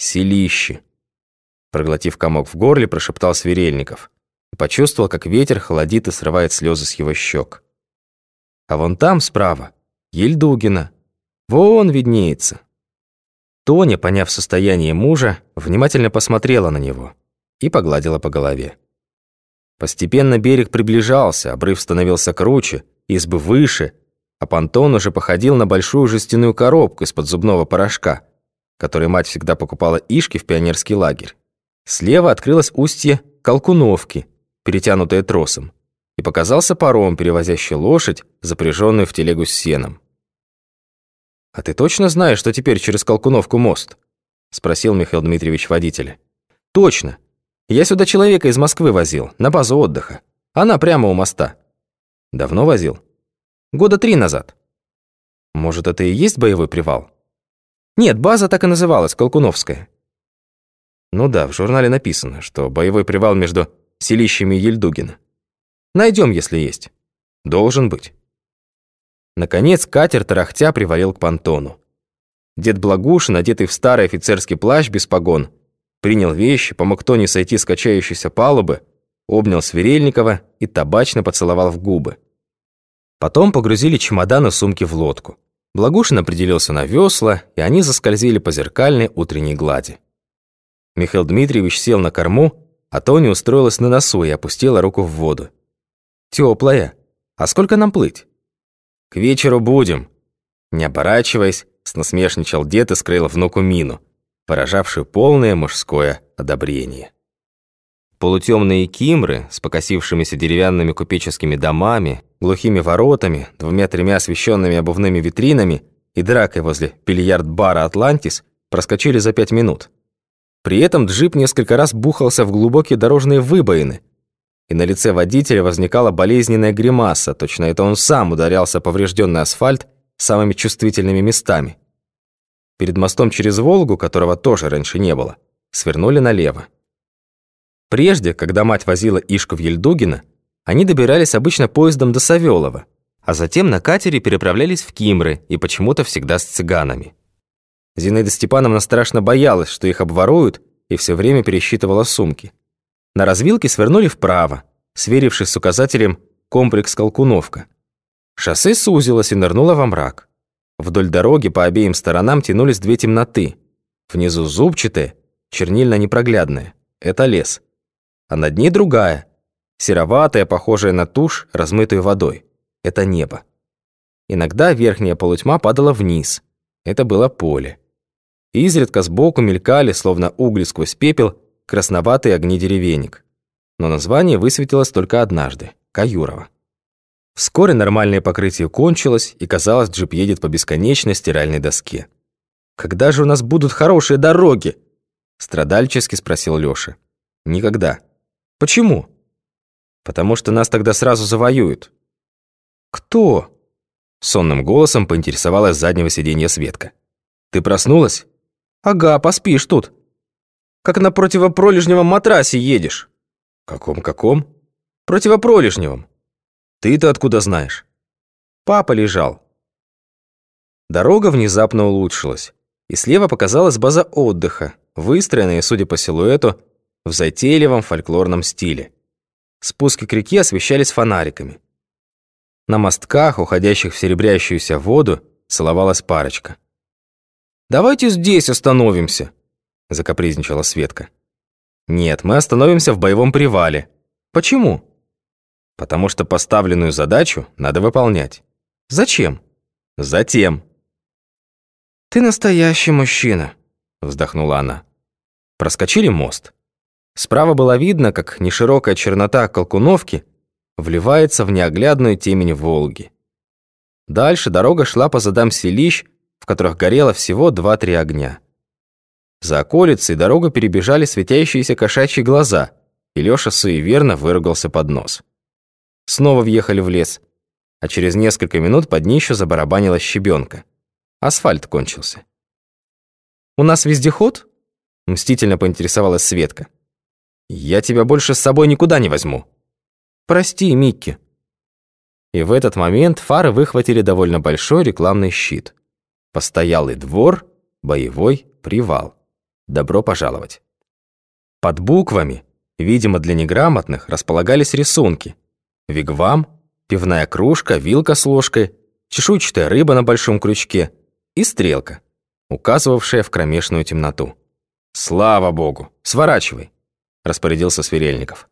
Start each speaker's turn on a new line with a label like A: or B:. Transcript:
A: Селище. Проглотив комок в горле, прошептал Сверельников и почувствовал, как ветер холодит и срывает слезы с его щек. А вон там, справа, Ельдугина. Вон виднеется. Тоня, поняв состояние мужа, внимательно посмотрела на него и погладила по голове. Постепенно берег приближался, обрыв становился круче, избы выше, а понтон уже походил на большую жестяную коробку из-под зубного порошка, который мать всегда покупала Ишки в пионерский лагерь. Слева открылось устье Колкуновки, перетянутое тросом, и показался паром, перевозящий лошадь, запряженную в телегу с сеном. «А ты точно знаешь, что теперь через Колкуновку мост?» — спросил Михаил Дмитриевич водителя. «Точно. Я сюда человека из Москвы возил, на базу отдыха. Она прямо у моста». «Давно возил?» «Года три назад». «Может, это и есть боевой привал?» «Нет, база так и называлась, Колкуновская». Ну да, в журнале написано, что боевой привал между селищами Ельдугина. Найдем, если есть. Должен быть. Наконец катер тарахтя привалил к понтону. Дед Благушин, одетый в старый офицерский плащ без погон, принял вещи, помог Тони сойти с качающейся палубы, обнял Сверельникова и табачно поцеловал в губы. Потом погрузили чемоданы сумки в лодку. Благушин определился на весла, и они заскользили по зеркальной утренней глади. Михаил Дмитриевич сел на корму, а Тони устроилась на носу и опустила руку в воду. «Тёплая. А сколько нам плыть?» «К вечеру будем». Не оборачиваясь, снасмешничал дед и скрыл внуку мину, поражавшую полное мужское одобрение. Полутемные кимры с покосившимися деревянными купеческими домами, глухими воротами, двумя-тремя освещенными обувными витринами и дракой возле бильярд-бара «Атлантис» проскочили за пять минут. При этом джип несколько раз бухался в глубокие дорожные выбоины, и на лице водителя возникала болезненная гримаса, точно это он сам ударялся поврежденный асфальт самыми чувствительными местами. Перед мостом через Волгу, которого тоже раньше не было, свернули налево. Прежде, когда мать возила Ишку в Ельдугино, они добирались обычно поездом до Савелова, а затем на катере переправлялись в Кимры и почему-то всегда с цыганами. Зинаида Степановна страшно боялась, что их обворуют, и все время пересчитывала сумки. На развилке свернули вправо, сверившись с указателем «Комплекс Колкуновка». Шоссе сузилось и нырнуло во мрак. Вдоль дороги по обеим сторонам тянулись две темноты. Внизу зубчатая, чернильно-непроглядная. Это лес. А над ней другая, сероватая, похожая на тушь, размытую водой. Это небо. Иногда верхняя полутьма падала вниз. Это было поле. Изредка сбоку мелькали, словно угли сквозь пепел, красноватые огни деревенек. Но название высветилось только однажды – Каюрово. Вскоре нормальное покрытие кончилось, и казалось, джип едет по бесконечной стиральной доске. «Когда же у нас будут хорошие дороги?» – страдальчески спросил Лёша. «Никогда». «Почему?» «Потому что нас тогда сразу завоюют». «Кто?» – сонным голосом поинтересовалась с заднего сиденья Светка. «Ты проснулась?» «Ага, поспишь тут. Как на противопролежневом матрасе едешь». «Каком-каком?» «Противопролежневом». «Ты-то откуда знаешь?» «Папа лежал». Дорога внезапно улучшилась, и слева показалась база отдыха, выстроенная, судя по силуэту, в затейливом фольклорном стиле. Спуски к реке освещались фонариками. На мостках, уходящих в серебрящуюся воду, целовалась парочка. «Давайте здесь остановимся», — закапризничала Светка. «Нет, мы остановимся в боевом привале. Почему?» «Потому что поставленную задачу надо выполнять». «Зачем?» «Затем». «Ты настоящий мужчина», — вздохнула она. Проскочили мост. Справа было видно, как неширокая чернота Колкуновки вливается в неоглядную темень Волги. Дальше дорога шла по задам селищ, в которых горело всего два-три огня. За околицей дорогу перебежали светящиеся кошачьи глаза, и Лёша суеверно выругался под нос. Снова въехали в лес, а через несколько минут под днищу забарабанила щебенка. Асфальт кончился. «У нас вездеход?» – мстительно поинтересовалась Светка. «Я тебя больше с собой никуда не возьму». «Прости, Микки». И в этот момент фары выхватили довольно большой рекламный щит – Постоялый двор, боевой привал. «Добро пожаловать». Под буквами, видимо, для неграмотных, располагались рисунки. Вигвам, пивная кружка, вилка с ложкой, чешуйчатая рыба на большом крючке и стрелка, указывавшая в кромешную темноту. «Слава богу! Сворачивай!» – распорядился Сверельников.